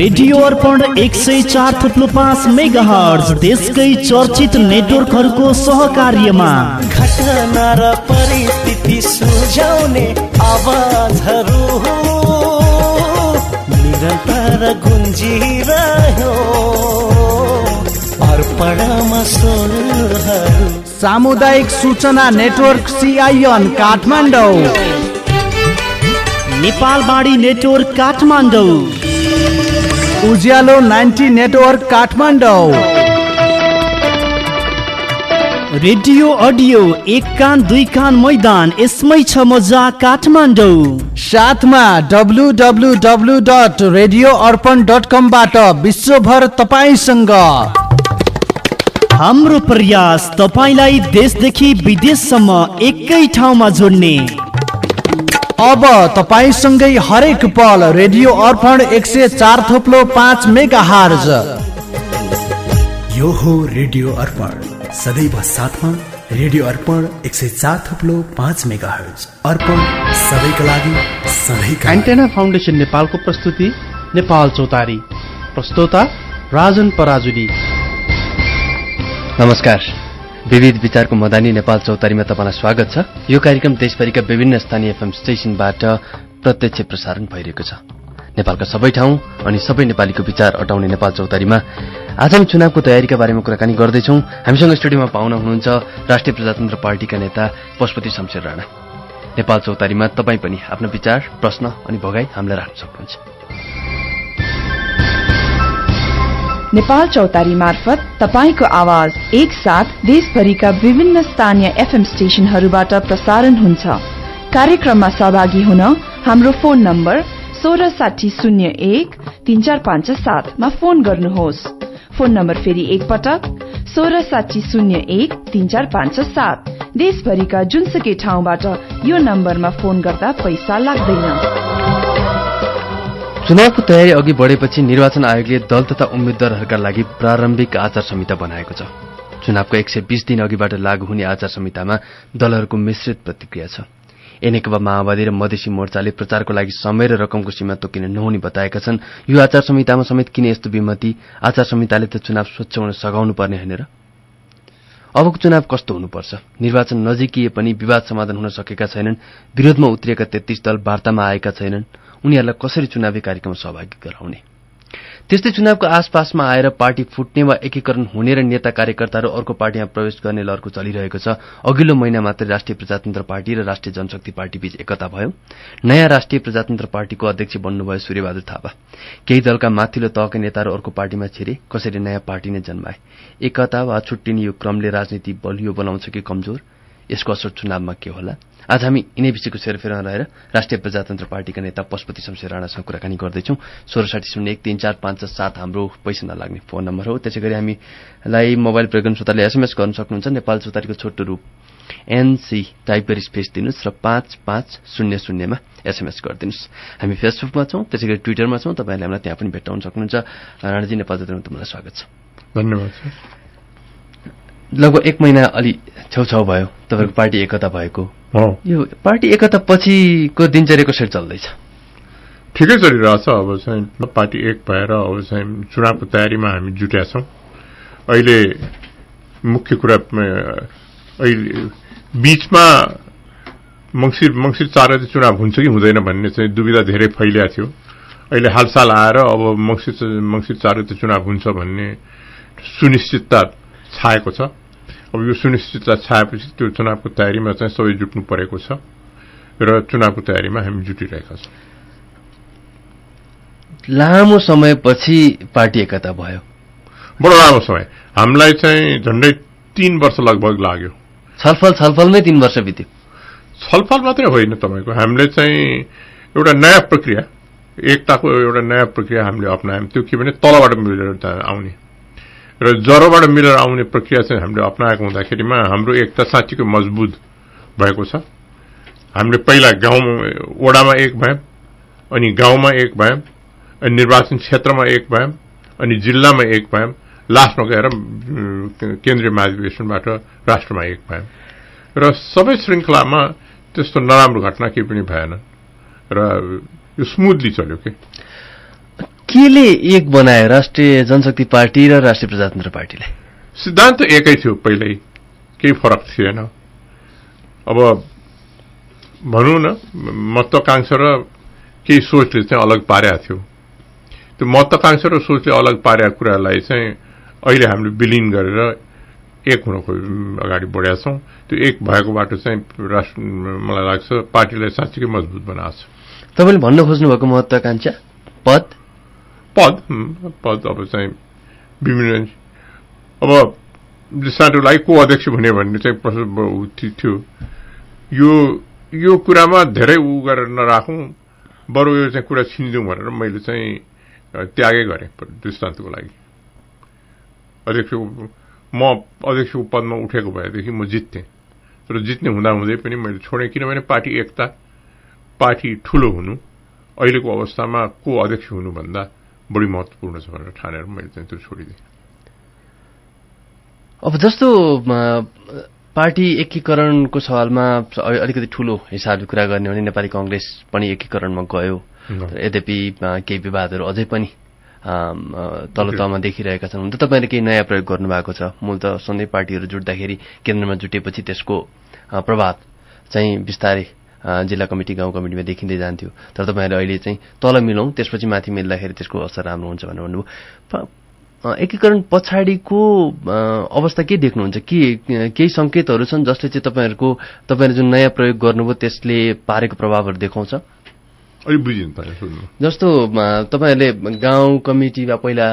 Radio अर्पण एक सय चार थुप्लो पाँच मेगा हर्ज देशकै चर्चित नेटवर्कहरूको सहकार्यमा। घटना र परिस्थिति सुझाउने आवाजहरू। निरन्तर गुन्जिरह्यो। अर्पणमा सामुदायिक सूचना network CIN Kathmandu. नेपालबाडी network Kathmandu. Ujyaalo ninety network Kathmandu. Radio audio एक कान दुई कान मैदान यसमै छ मजा काठमाडौँ। साथमा W W W dot radio Arpan dot कमबाट विश्वभर तपाईँसँग। हाम्रो प्रयास तपाईँलाई देशदेखि विदेशसम्म एकै ठाउँमा जोड्ने। अब तपाईँसँगै हरेक पल रेडियो अर्पण एक सय चार थोप्लो पाँच मेगा हार्ज। यो हो रेडियो अर्पण। सदैव साथमा रेडियो अर्पण एक सय चार थप्लो पाँच मेगा हर्ज। अर्पण सबैका लागि सधैँका लागि। एन्टेना फाउन्डेसन नेपालको प्रस्तुति नेपाल चौतारी। प्रस्तोता राजन पराजुली। नमस्कार। विविध विचारको मदानी नेपाल चौतारीमा तपाईँलाई स्वागत छ। यो कार्यक्रम देशभरिका विभिन्न स्थानीय एफएम स्टेशनबाट प्रत्यक्ष प्रसारण भइरहेको छ। नेपालका सबै ठाउँ अनि सबै नेपालीको विचार अटाउने नेपाल चौतारीमा आज चुनावको तयारीका बारेमा कुराकानी गर्दैछौँ। हामीसँग स्टुडियोमा पाहुना हुनुहुन्छ राष्ट्रिय प्रजातन्त्र पार्टीका नेता पशुपति शमशेर राणा। नेपाल चौतारीमा तपाईँ पनि आफ्नो विचार प्रश्न अनि भगाई हामीलाई राख्न सक्नुहुन्छ। नेपाल चौतारी मार्फत तपाईँको आवाज एकसाथ देशभरिका विभिन्न स्थानीय एफएम स्टेशनहरूबाट प्रसारण हुन्छ। कार्यक्रममा सहभागी हुन हाम्रो फोन नम्बर सोह्र साठी शून्य एक तीन चार पाँच सातमा फोन गर्नुहोस्। फोन नम्बर फेरि एकपटक सोह्र साठी शून्य एक तीन चार पाँच सात। देशभरिका जुनसुकै ठाउँबाट यो नम्बरमा फोन गर्दा पैसा लाग्दैन। चुनावको तयारी अघि बढेपछि निर्वाचन आयोगले दल तथा उम्मेद्वारहरूका लागि प्रारम्भिक आचार संहिता बनाएको छ। चुनावको एक सय बीस दिन अघिबाट लागू हुने आचार संहितामा दलहरूको मिश्रित प्रतिक्रिया छ। एनेकवा माओवादी र मधेसी मोर्चाले प्रचारको लागि समय र रकमको सीमा तोकिन नहुने बताएका छन्। यो आचार संहितामा समेत किन यस्तो विमति? आचार संहिताले त चुनाव स्वच्छ हुन सघाउनु पर्ने होइन र? अबको चुनाव कस्तो हुनुपर्छ? निर्वाचन नजिकिए पनि विवाद समाधान हुन सकेका छैनन्। विरोधमा उत्रिएका तेत्तीस दल वार्तामा आएका छैनन्। उनीहरूलाई कसरी चुनावी कार्यक्रममा सहभागी गराउने? त्यस्तै चुनावको आसपासमा आएर पार्टी फुट्ने वा एकीकरण हुने र नेता कार्यकर्ताहरू अर्को पार्टीमा प्रवेश गर्ने लहरको चलिरहेको छ। अघिल्लो महिना मात्रै राष्ट्रिय प्रजातन्त्र पार्टी र राष्ट्रिय जनशक्ति पार्टी बीच एकता भयो। नयाँ राष्ट्रिय प्रजातन्त्र पार्टीको अध्यक्ष बन्नुभयो सूर्यबहादुर थापा। केही दलका माथिल्लो तहका नेताहरू अर्को पार्टीमा छिरे। कसरी नयाँ पार्टी नै जन्माए। एकता वा छुट्टिने यो क्रमले राजनीति बलियो बनाउँछ कि कमजोर। यसको असर चुनावमा के होला? आज हामी यिनै विषयको सेरफेरमा रहेर राष्ट्रिय प्रजातन्त्र पार्टीका नेता पशुपति शमशेर राणासँग कुराकानी गर्दैछौँ। सोह्र साठी शून्य एक तीन चार पाँच सात हाम्रो पैसा नलाग्ने फोन नम्बर हो। त्यसै गरी हामीलाई मोबाइल प्रयोग गर्ने श्रोताले एसएमएस गर्न सक्नुहुन्छ। नेपाल चौतारीको छोटो रूप एनसी टाइप गरी स्पेस दिनुहोस् र पाँच पाँच शून्य शून्यमा एसएमएस गरिदिनुहोस्। हामी फेसबुकमा छौँ त्यसै गरी ट्विटरमा छौँ। तपाईँहरूले हामीलाई त्यहाँ पनि भेट्टाउन सक्नुहुन्छ। राणाजी नेपाल तपाईँलाई स्वागत छ। धन्यवाद लगभग एक महिना अलि छेउछाउ भयो। तपाईँको पार्टी एकता भएको। यो पार्टी एकता पछिको दिनचर्या कसरी चल्दैछ। ठिकै चलिरहेछ। अब चाहिँ पार्टी एक भएर अब चाहिँ चुनावको तयारीमा हामी जुटेका छौँ। अहिले मुख्य कुरा अहिले बिचमा मङ्सिर मङ्सिर चार गते चुनाव हुन्छ कि हुँदैन भन्ने चाहिँ दुविधा धेरै फैलिएको थियो। अहिले हालसाल आएर अब मङ्सिर मङ्सिर चार गते चुनाव हुन्छ भन्ने सुनिश्चितता छाएको छ। अब यो सुनिश्चितता छाएपछि त्यो चुनावको तयारीमा चाहिँ सबै जुट्नु परेको छ र चुनावको तयारीमा हामी जुटिरहेका छौँ। लामो समयपछि पार्टी एकता भयो। बडो लामो समय। हामीलाई चाहिँ झन्डै तीन वर्ष लगभग लाग्यो। छलफल छलफलमै तीन वर्ष बित्यो। छलफल मात्रै होइन तपाईँको। हामीले चाहिँ एउटा नयाँ प्रक्रिया एकताको एउटा नयाँ प्रक्रिया हामीले अप्नायौँ। त्यो के भने तलबाट मिलेर आउने। र जरोबाट मिलेर आउने प्रक्रिया चाहिँ हामीले अप्नाएको हुँदाखेरिमा हाम्रो एकता साँच्चीको मजबुत भएको छ। हामीले पहिला गाउँ वडामा एक भयौँ अनि गाउँमा एक भयौँ अनि निर्वाचन क्षेत्रमा एक भयौँ अनि जिल्लामा एक भयौँ लास्टमा गएर केन्द्रीय महाधिवेशनबाट राष्ट्रमा एक भयौँ र सबै श्रृङ्खलामा त्यस्तो नराम्रो घटना केही पनि भएन। र यो स्मुथली चल्यो कि? केले एक बनायो राष्ट्रिय जनशक्ति पार्टी र राष्ट्रिय प्रजातन्त्र पार्टीलाई सिद्धान्त एकै थियो पहिल्यै। केही फरक थिएन। अब भनौँ न महत्वाकांक्षा र केही सोचले चाहिँ अलग पारेको थियो। त्यो महत्वाकांक्षा र सोचले अलग पारेका कुरालाई चाहिँ अहिले हामीले विलिन गरेर एक हुनको अगाडि बढेका छौँ। त्यो एक भएको बाटो चाहिँ राष्ट्र मलाई लाग्छ पार्टीलाई साँच्चीकै मजबुत बनाएको छ। तपाईँले भन्न खोज्नुभएको महत्वाकांक्षा पद पद पद अब चाहिँ विभिन्न अब साटोलाई को अध्यक्ष हुने भन्ने चाहिँ प्रश्न थियो यो यो कुरामा धेरै उ गरेर नराखौँ बरु यो चाहिँ कुरा छिनिदिउँ भनेर मैले चाहिँ त्यागै गरेँ दृष्टान्तको लागि। अध्यक्षको म अध्यक्षको पदमा उठेको भएदेखि म जित्थेँ। तर जित्ने हुँदाहुँदै पनि मैले छोडेँ किनभने पार्टी एकता पार्टी ठुलो हुनु अहिलेको अवस्थामा को अध्यक्ष हुनुभन्दा बढी महत्वपूर्ण छ भनेर ठानेर मैले चाहिँ त्यो छोडिदिएँ। अब जस्तो पार्टी एकीकरणको सवालमा अलिकति ठुलो हिसाबले कुरा गर्ने हो भने नेपाली कङ्ग्रेस पनि एकीकरणमा गयो। यद्यपि केही विवादहरू अझै पनि तल्लो तहमा देखिरहेका छन् हुन त तपाईँले केही नयाँ प्रयोग गर्नुभएको छ। मूल त सधैँ पार्टीहरू जुट्दाखेरि केन्द्रमा जुटेपछि त्यसको प्रभाव चाहिँ बिस्तारै जिल्ला कमिटी गाउँ कमिटीमा देखिँदै जान्थ्यो। तर तपाईँहरूले अहिले चाहिँ तल मिलाउँ त्यसपछि माथि मिल्दाखेरि त्यसको असर राम्रो हुन्छ भनेर भन्नुभयो। एकीकरण पछाडिको अवस्था के देख्नुहुन्छ? के केही सङ्केतहरू छन् जसले चाहिँ तपाईँहरूको तपाईँले जुन नयाँ प्रयोग गर्नुभयो त्यसले पारेको प्रभावहरू देखाउँछ? जस्तो तपाईँहरूले गाउँ कमिटी वा पहिला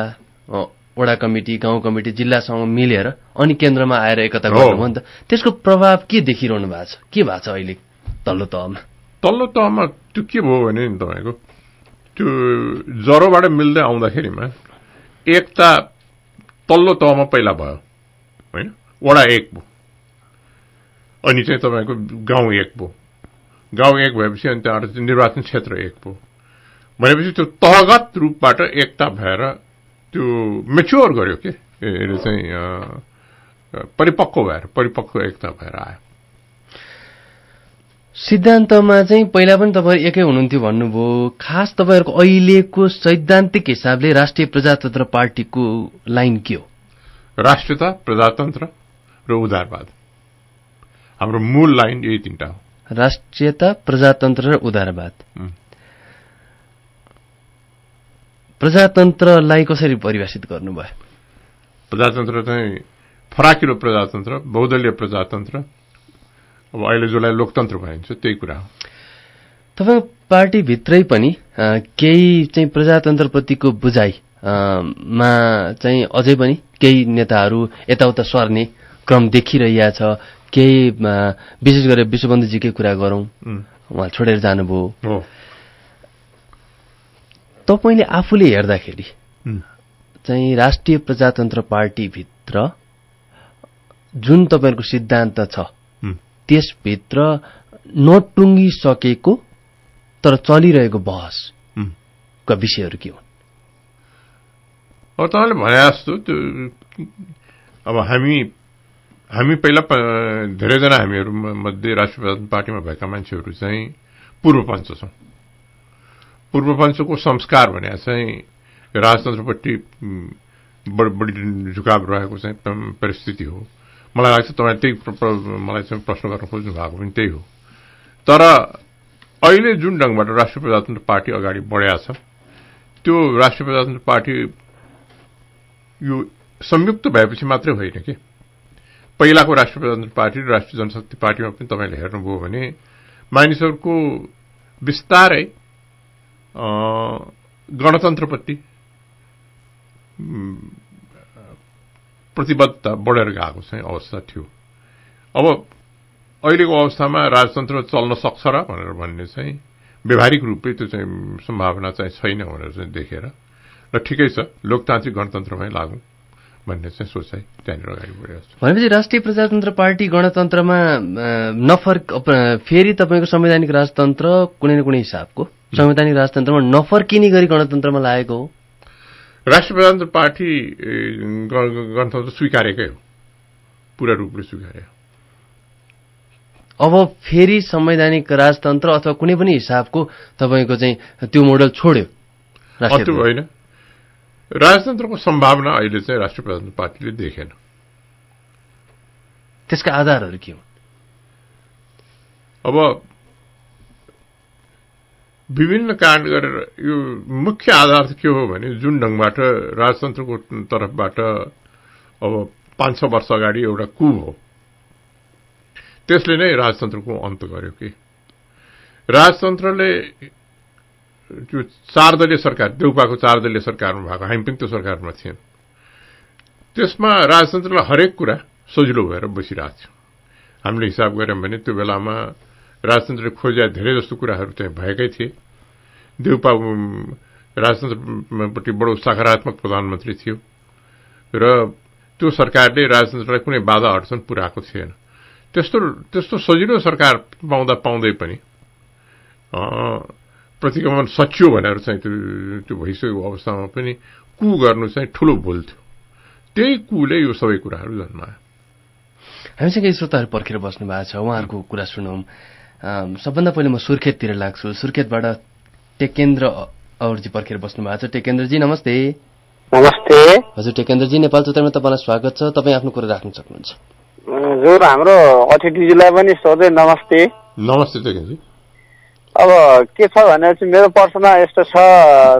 वडा कमिटी गाउँ कमिटी जिल्लासँग मिलेर अनि केन्द्रमा आएर एकता। गर्नुभयो नि त। त्यसको प्रभाव के देखिरहनु भएको छ? के भएको छ अहिले? तल्लो तहमा तल्लो तहमा त्यो के भयो भने नि तपाईँको? त्यो ज्वरोबाट मिल्दै आउँदाखेरिमा एकता तल्लो तहमा पहिला भयो होइन? वडा एक भयो। अनि चाहिँ तपाईँको गाउँ एक भयो। गाउँ एक भएपछि अनि त्यहाँबाट चाहिँ निर्वाचन क्षेत्र एक भयो। भनेपछि त्यो तहगत रूपबाट एकता भएर त्यो मेच्योर गर्यो के? चाहिँ परिपक्व भएर परिपक्व एकता भएर आयो। सिद्धान्तमा चाहिँ पहिला पनि तपाईँहरू एकै हुनुहुन्थ्यो भन्नुभयो। खास तपाईँहरूको अहिलेको सैद्धान्तिक हिसाबले राष्ट्रिय प्रजातन्त्र पार्टीको लाइन के हो? राष्ट्रियता प्रजातन्त्र र उदारवाद। हाम्रो मूल लाइन यही तिनवटा हो। राष्ट्रियता प्रजातन्त्र र उदारवाद। प्रजातन्त्रलाई कसरी परिभाषित गर्नुभयो? प्रजातन्त्र चाहिँ फराकिलो प्रजातन्त्र बहुदलीय प्रजातन्त्र अब अहिले जसलाई लोकतन्त्र भनिन्छ त्यही कुरा हो। तपाईँको पार्टीभित्रै पनि केही चाहिँ प्रजातन्त्रप्रतिको बुझाइ मा चाहिँ अझै पनि केही नेताहरू यताउता सर्ने क्रम देखिरहेका छ केही विशेष गरेर विश्वबन्धुजीकै कुरा गरौँ उहाँ छोडेर जानुभयो। तपाईँले आफूले हेर्दाखेरि चाहिँ राष्ट्रिय प्रजातन्त्र पार्टीभित्र जुन तपाईँहरूको सिद्धान्त छ। त्यसभित्र नटुङ्गिसकेको तर चलिरहेको बहसका। विषयहरू के हुन्? अब तपाईँले भने जस्तो त्यो अब हामी हामी पहिला धेरैजना हामीहरू मध्ये राष्ट्रिय पार्टीमा भएका मान्छेहरू चाहिँ पूर्वपञ्च छौँ। पूर्वपञ्चको संस्कार भने चाहिँ राजतन्त्रपट्टि बढी बढी झुकाव रहेको चाहिँ परिस्थिति हो। मलाई लाग्छ तपाईँ त्यही मलाई चाहिँ प्रश्न गर्न खोज्नु भएको पनि त्यही हो। तर अहिले जुन ढङ्गबाट राष्ट्रिय प्रजातन्त्र पार्टी अगाडि बढेको छ त्यो राष्ट्रिय प्रजातन्त्र पार्टी यो संयुक्त भएपछि मात्रै होइन कि? पहिलाको राष्ट्रिय प्रजातन्त्र पार्टी र राष्ट्रिय जनशक्ति पार्टीमा पनि तपाईँले हेर्नुभयो भने मानिसहरूको बिस्तारै गणतन्त्रप्रति प्रतिबद्धता बढेर गएको चाहिँ अवस्था थियो। अब अहिलेको अवस्थामा राजतन्त्र चल्न सक्छ र भनेर भन्ने चाहिँ व्यवहारिक रूपले त्यो चाहिँ सम्भावना चाहिँ छैन भनेर चाहिँ देखेर। र ठिकै छ लोकतान्त्रिक गणतन्त्रमै लागौँ भन्ने चाहिँ सोचाइ त्यहाँनिर अगाडि बढेको छ। भनेपछि राष्ट्रिय प्रजातन्त्र पार्टी गणतन्त्रमा नफर्क फेरि तपाईँको संवैधानिक राजतन्त्र कुनै न कुनै हिसाबको। संवैधानिक राजतन्त्रमा नफर्किने गरी गणतन्त्रमा लागेको हो। राष्ट्रिय प्रजातन्त्र पार्टी गणतन्त्र स्वीकारेकै हो। पूरा रूपले स्वीकारे। अब फेरि संवैधानिक राजतन्त्र अथवा कुनै पनि हिसाबको तपाईँको चाहिँ त्यो मोडल छोड्यो। त्यो होइन। राजतन्त्रको सम्भावना अहिले चाहिँ राष्ट्रिय प्रजातन्त्र पार्टीले देखेन। त्यसका आधारहरू के हुन्? अब विभिन्न काण्ड गरेर यो मुख्य आधार के हो भने जुन ढङ्गबाट राजतन्त्रको तर्फबाट अब पाँच छ वर्ष अगाडि एउटा कु हो। त्यसले नै राजतन्त्रको अन्त गर्यो कि। राजतन्त्रले त्यो चार दलीय सरकार देउपाको चार दलीय सरकारमा भएको हामी पनि त्यो सरकारमा थियौँ। त्यसमा राजतन्त्रलाई हरेक कुरा सजिलो भएर बसिरहेको थियो। हामीले हिसाब गऱ्यौँ भने त्यो बेलामा राजतन्त्रले खोजे धेरै जस्तो कुराहरू चाहिँ भएकै थिए। देउपा राजतन्त्रपट्टि बडो सकारात्मक प्रधानमन्त्री थियो। र त्यो सरकारले राजतन्त्रलाई कुनै बाधा अडचन पुऱ्याएको थिएन। त्यस्तो त्यस्तो सजिलो सरकार पाउँदा पाउँदै पनि प्रतिगमन सचियो भनेर चाहिँ त्यो त्यो भइसकेको अवस्थामा पनि कु गर्नु चाहिँ ठुलो भुल थियो। त्यही कुले यो सबै कुराहरू जन्मायो। हामीसँग श्रोताहरू पर्खेर बस्नु भएको छ। उहाँहरूको कुरा सुनौँ। सबभन्दा पहिले म सुर्खेततिर लाग्छु। सुर्खेतबाट टेकेन्द्र अवरजी पर्खेर बस्नु भएको छ। टेकेन्द्रजी नमस्ते। नमस्ते। हजुर टेकेन्द्रजी नेपाल चौतारीमा तपाईँलाई स्वागत छ। तपाईँ आफ्नो कुरा राख्न सक्नुहुन्छ। हजुर हाम्रो अतिथिजीलाई पनि सोधे नमस्ते। नमस्ते टेकेन्द्रजी। अब के छ भने चाहिँ मेरो प्रश्न यस्तो छ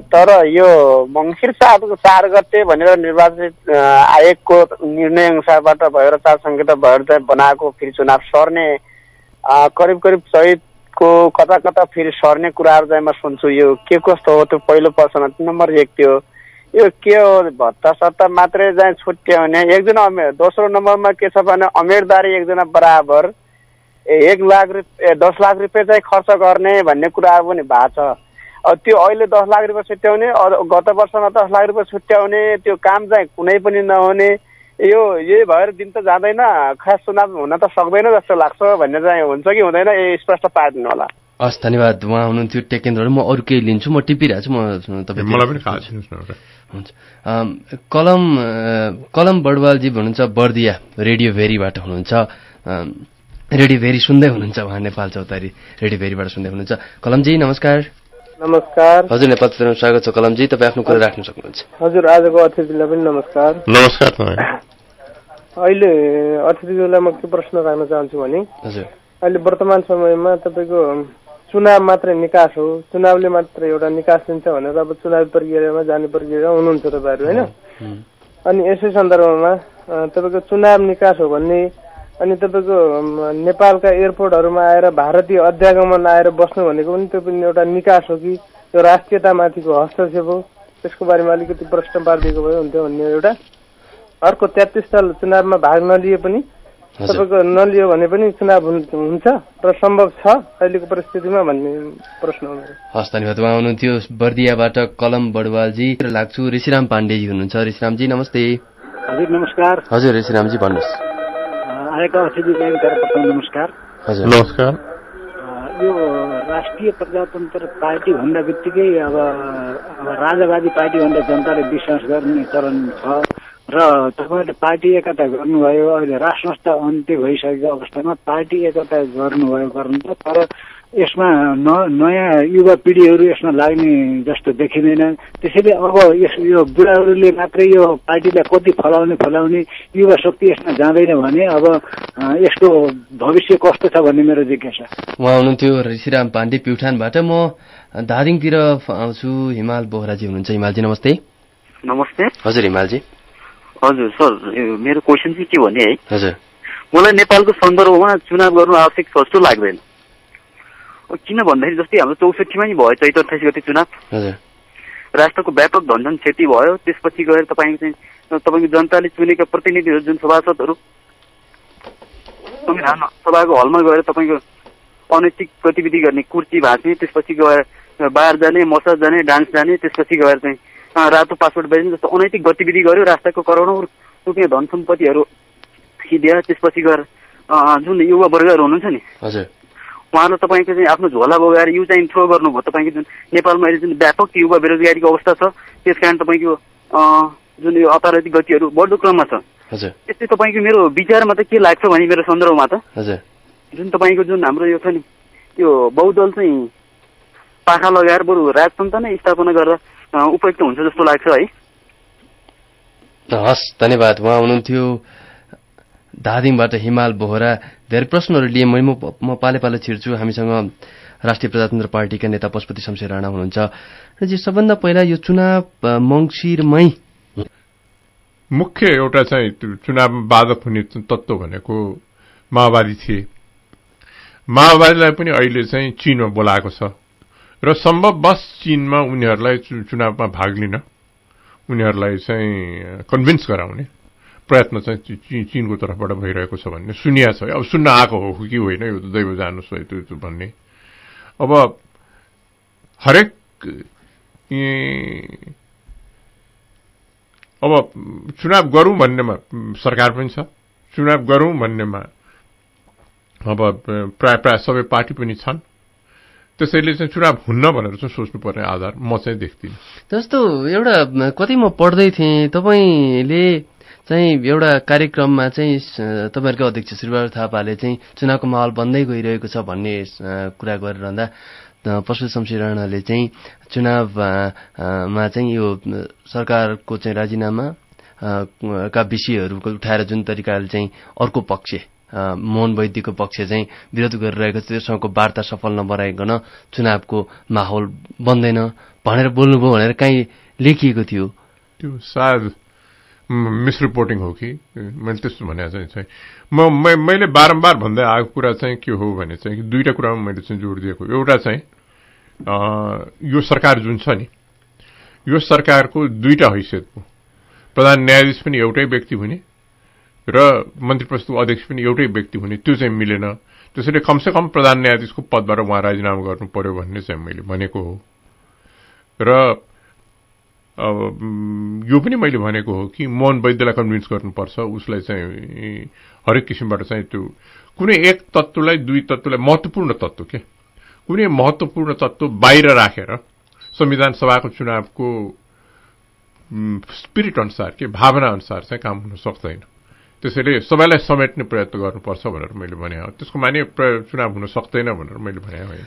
तर यो मङ्सिर चार चार गते भनेर निर्वाचित आयोगको निर्णय अनुसारबाट भएर चार संहिता भएर चाहिँ बनाएको फेरि चुनाव सर्ने करिब करिब चैतको कता कता फेरि सर्ने कुराहरू चाहिँ म सुन्छु। यो के कस्तो हो त्यो पहिलो प्रश्न नम्बर एक त्यो। यो के हो भत्ता सत्ता मात्रै चाहिँ छुट्याउने एकजना दोस्रो नम्बरमा के छ भने अमेरदारी एकजना बराबर। एक लाख रुपियाँ दस लाख रुपियाँ चाहिँ खर्च गर्ने भन्ने कुराहरू पनि भएको छ। अब त्यो अहिले दस लाख रुपियाँ छुट्याउने गत वर्षमा दस लाख रुपियाँ छुट्याउने त्यो काम चाहिँ कुनै पनि नहुने। यो यही भएर दिन त जाँदैन। खास चुनाव हुन त सक्दैन जस्तो लाग्छ भन्ने चाहिँ हुन्छ कि हुँदैन ए स्पष्ट पारिदिनु होला। हस् धन्यवाद। उहाँ हुनुहुन्थ्यो टेकेन्द्र म अरू केही लिन्छु म टिपिरहेको छु म तपाईँ मलाई पनि खास हुन्छ। कलम कलम बडवालजी हुनुहुन्छ बर्दिया रेडियो भेरीबाट हुनुहुन्छ। रेडियो भेरी सुन्दै हुनुहुन्छ उहाँ नेपाल चौतारी रेडियो भेरीबाट सुन्दै हुनुहुन्छ। कलमजी नमस्कार। नमस्कार। हजुर नेपाल चौतारीमा स्वागत छ कलमजी तपाईँ आफ्नो कुरा राख्न सक्नुहुन्छ। हजुर आजको अतिथिलाई पनि नमस्कार। नमस्कार अहिले अतिथिलाई म के प्रश्न राख्न चाहन्छु भने हजुर। अहिले वर्तमान समयमा तपाईँको चुनाव मात्रै निकास हो। चुनावले मात्र एउटा निकास दिन्छ भनेर अब चुनावी प्रक्रियामा जाने प्रक्रिया हुनुहुन्छ तपाईँहरू होइन? अनि यसै सन्दर्भमा तपाईँको चुनाव निकास हो भन्ने अनि तपाईँको नेपालका एयरपोर्टहरूमा आएर भारतीय अध्यागमन आएर बस्नु भनेको पनि त्यो पनि एउटा निकास हो कि त्यो राष्ट्रियतामाथिको हस्तक्षेप हो। त्यसको बारेमा अलिकति प्रश्न पारिदिएको भए हुन्थ्यो भन्ने एउटा। अर्को तेत्तिस साल चुनावमा भाग नलिए पनि तपाईँको नलियो भने पनि चुनाव हुन्छ र सम्भव छ अहिलेको परिस्थितिमा भन्ने प्रश्न हो हस् धन्यवाद। उहाँ हुनुहुन्थ्यो बर्दियाबाट कलम बडवालजी लाग्छु ऋषिराम पाण्डेजी हुनुहुन्छ। ऋषिरामजी नमस्ते। हजुर नमस्कार। हजुर ऋषिरामजी भन्नुहोस्। आएका अतिथिलाई सर्वप्रथम नमस्कार नमस्कार यो राष्ट्रिय प्रजातन्त्र पार्टी भन्दा बित्तिकै अब अब राजावादी पार्टी भन्दा जनताले विश्वास गर्ने चलन छ र तपाईँले पार्टी एकता गर्नुभयो अहिले राष्ट्र संस्था अन्त्य भइसकेको अवस्थामा पार्टी एकता गर्नुभयो गर्नु त तर यसमा न नयाँ युवा पिँढीहरू यसमा लाग्ने जस्तो देखिँदैन। त्यसैले अब यस यो बुढाहरूले मात्रै यो पार्टीलाई कति फलाउने फलाउने युवा शक्ति यसमा जाँदैन भने अब यसको भविष्य कस्तो छ भन्ने मेरो जिज्ञासा उहाँ हुनुहुन्थ्यो ऋषिराम पाण्डे प्युठानबाट। म धादिङतिर आउँछु हिमाल बोहराजी हुनुहुन्छ। हिमालजी नमस्ते। नमस्ते। हजुर हिमालजी। हजुर सर मेरो क्वेसन चाहिँ के भने है हजुर। मलाई नेपालको सन्दर्भमा चुनाव गर्नु आवश्यक छ जस्तो लाग्दैन। किन भन्दाखेरि जस्तै हाम्रो चौसठीमा नि भयो चैत अठाइस गते चुनाव राष्ट्रको व्यापक धनधन क्षति भयो त्यसपछि गएर तपाईँको चाहिँ तपाईँको जनताले चुनेका प्रतिनिधिहरू जुन सभासदहरू संविधान सभाको हलमा गएर तपाईँको अनैतिक गतिविधि गर्ने कुर्ची भाँच्ने त्यसपछि गएर बाहिर जाने मसाज जाने डान्स जाने त्यसपछि गएर चाहिँ रातो पासपोर्ट बेच्ने जस्तो अनैतिक गतिविधि गर्यो राष्ट्रको करोडौँ रुपियाँ धन सम्पत्तिहरू खिदिएर त्यसपछि गएर जुन युवा वर्गहरू हुनुहुन्छ नि उहाँलाई तपाईँको चाहिँ आफ्नो झोला बोगाएर यु चाहिँ थ्रो गर्नुभयो। तपाईँको जुन नेपालमा अहिले जुन व्यापक युवा बेरोजगारीको अवस्था छ त्यस कारण तपाईँको जुन यो अपराधिक गतिहरू बढ्दो क्रममा छ। त्यस्तै तपाईँको मेरो विचारमा त के लाग्छ भने मेरो सन्दर्भमा त जुन तपाईँको जुन हाम्रो यो छ नि यो बहुदल चाहिँ पाखा लगाएर बरु राजतन्त्र नै स्थापना गरेर उपयुक्त हुन्छ जस्तो लाग्छ है। हस् धन्यवाद। उहाँ हुनुहुन्थ्यो धादिङबाट हिमाल बोहरा। धेरै प्रश्नहरू लिए मै म पाले पाले छिर्छु। हामीसँग राष्ट्रिय प्रजातन्त्र पार्टीका नेता पशुपति शमशेर राणा हुनुहुन्छ। जी सबभन्दा पहिला यो चुनाव मङ्सिरमै मुख्य एउटा चाहिँ चुनाव बाधक हुने तत्त्व भनेको माओवादी थिए। माओवादीलाई पनि अहिले चाहिँ चीनमा बोलाएको छ। र सम्भव बस चीनमा उनीहरूलाई चुनावमा भाग लिन उनीहरूलाई चाहिँ कन्भिन्स गराउने। प्रयत्न चाहिँ चिनको तर्फबाट भइरहेको छ भन्ने सुनिया छ। अब सुन्न आएको हो कि होइन यो त दैव जानुहोस् है त्यो भन्ने। अब हरेक अब चुनाव गरौँ भन्नेमा सरकार पनि छ। चुनाव गरौँ भन्नेमा अब प्राय प्राय सबै पार्टी पनि छन्। त्यसैले चाहिँ चुनाव हुन्न भनेर चाहिँ सोच्नुपर्ने आधार म चाहिँ देख्दिनँ। जस्तो एउटा कति म पढ्दै थिएँ तपाईँले चाहिँ एउटा कार्यक्रममा चाहिँ तपाईँहरूको अध्यक्ष श्रीबहादुर थापाले चाहिँ चुनावको माहौल बन्दै गइरहेको छ भन्ने कुरा गरिरहँदा पशु शमशेर राणाले चाहिँ चुनावमा चाहिँ यो सरकारको चाहिँ राजीनामा का विषयहरू उठाएर जुन तरिकाले चाहिँ अर्को पक्ष मोहन वैद्यको पक्ष चाहिँ विरोध गरिरहेको छ त्योसँगको वार्ता सफल नबनाइकन चुनावको माहौल बन्दैन भनेर बोल्नुभयो भनेर काहीँ लेखिएको थियो। त्यो सायद मिसरिपोर्टिङ हो कि मैले त्यस्तो भने चाहिँ म मैले बारम्बार भन्दै आएको कुरा चाहिँ के हो भने चाहिँ दुईवटा कुरामा मैले चाहिँ जोड दिएको। एउटा चाहिँ यो सरकार जुन छ नि यो सरकारको दुईवटा हैसियतको प्रधान न्यायाधीश पनि एउटै व्यक्ति हुने र मन्त्री परिषदको अध्यक्ष पनि एउटै व्यक्ति हुने त्यो चाहिँ मिलेन। त्यसैले कमसेकम प्रधान न्यायाधीशको पदबाट उहाँ राजीनामा गर्नु पर्यो भन्ने चाहिँ मैले भनेको हो। र यो पनि मैले भनेको हो कि मोहन वैद्यलाई कन्भिन्स गर्नुपर्छ उसलाई चाहिँ हरेक किसिमबाट चाहिँ त्यो कुनै एक तत्त्वलाई दुई तत्त्वलाई महत्त्वपूर्ण तत्त्व के? कुनै महत्त्वपूर्ण तत्त्व बाहिर राखेर संविधान सभाको चुनावको स्पिरिट अनुसार के भावना अनुसार चाहिँ काम हुन सक्दैन। त्यसैले सबैलाई समेट्ने प्रयत्न गर्नुपर्छ भनेर मैले भने हो। त्यसको माने चुनाव हुन सक्दैन भनेर मैले भने होइन।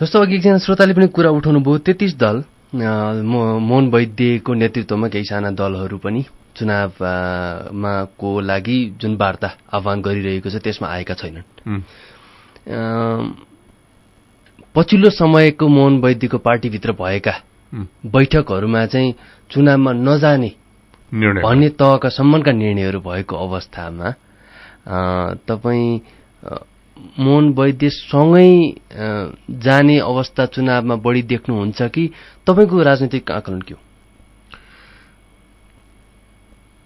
जस्तो अघि एकजना श्रोताले पनि कुरा उठाउनु भयो तेत्तिस दल मोहन वैद्यको नेतृत्वमा केही साना दलहरू पनि चुनावमा को लागि जुन वार्ता आह्वान गरिरहेको छ त्यसमा आएका छैनन्। पछिल्लो समयको मोहन वैद्यको पार्टीभित्र भएका बैठकहरूमा चाहिँ चुनावमा नजाने भन्ने तहका सम्मका निर्णयहरू भएको अवस्थामा तपाईँ मोहन वैद्यसँगै जाने अवस्था चुनावमा बढी देख्नुहुन्छ कि तपाईँको राजनैतिक आकलन के हो?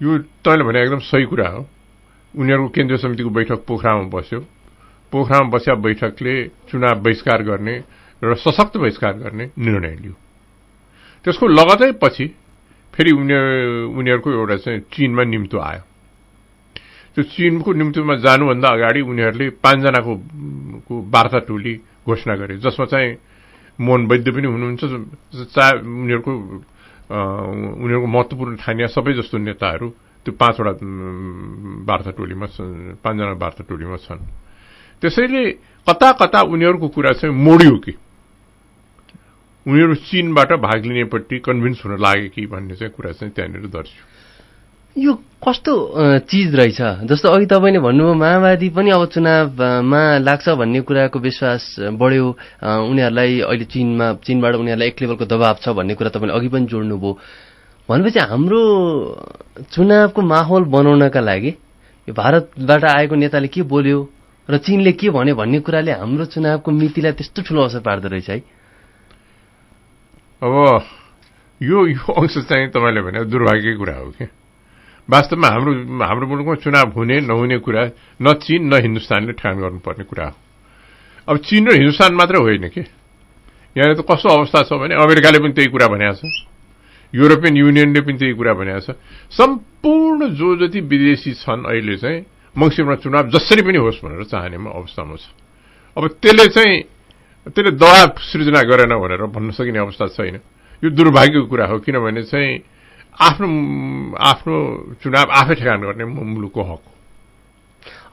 यो तपाईँले भने एकदम सही कुरा हो। उनीहरूको केन्द्रीय समितिको बैठक पोखरामा बस्यो। पोखरामा बस्या बैठकले चुनाव बहिष्कार गर्ने र सशक्त बहिष्कार गर्ने निर्णय लियो। त्यसको लगतै पछि फेरि उनीहरूको एउटा चाहिँ चिनमा निम्तो आयो। त्यो चिनको निम्तोमा जानुभन्दा अगाडि उनीहरूले पाँचजनाको वार्ता टोली घोषणा गरे जसमा चाहिँ मोहन वैद्य पनि हुनुहुन्छ चा उनीहरूको उनीहरूको महत्त्वपूर्ण ठानिया सबै जस्तो नेताहरू त्यो पाँचवटा वार्ता टोलीमा पाँचजना वार्ता टोलीमा छन्। त्यसैले कता कता उनीहरूको कुरा चाहिँ मोडियो कि? उनीहरू चिनबाट भाग लिनेपट्टि कन्भिन्स हुन लाग्यो कि भन्ने चाहिँ कुरा चाहिँ त्यहाँनिर दर्श्यो। यो कस्तो चिज रहेछ? जस्तो अघि तपाईँले भन्नुभयो माओवादी पनि अब चुनावमा लाग्छ भन्ने कुराको विश्वास बढ्यो। उनीहरूलाई अहिले चिनमा चिनबाट उनीहरूलाई एक लेभलको दबाव छ भन्ने कुरा तपाईँले अघि पनि जोड्नुभयो। भनेपछि हाम्रो चुनावको माहौल बनाउनका लागि यो भारतबाट आएको नेताले के बोल्यो र चिनले के भन्यो भन्ने कुराले हाम्रो चुनावको मितिलाई त्यस्तो ठुलो असर पार्दो रहेछ है? अब यो यो अंश चाहिँ तपाईँले भने दुर्भाग्यकै कुरा हो कि? वास्तवमा हाम्रो हाम्रो मुलुकमा चुनाव हुने नहुने कुरा न चिन न हिन्दुस्तानले ठेगान गर्नुपर्ने कुरा हो अब चिन र हिन्दुस्तान मात्रै होइन कि यहाँ त कस्तो अवस्था छ भने अमेरिकाले पनि त्यही कुरा भनेको छ युरोपियन युनियनले पनि त्यही कुरा भनेको छ सम्पूर्ण जो जति विदेशी छन् अहिले चाहिँ मङ्सिरमा चुनाव जसरी पनि होस् भनेर चाहनेमा अवस्थामा छ अब त्यसले चाहिँ त्यसले दबाब सृजना गरेन भनेर भन्न सकिने अवस्था छैन यो दुर्भाग्यको कुरा हो किनभने चाहिँ आफ्नो आफ्नो चुनाव आफै ठेगान गर्ने मुलुकको हक हो।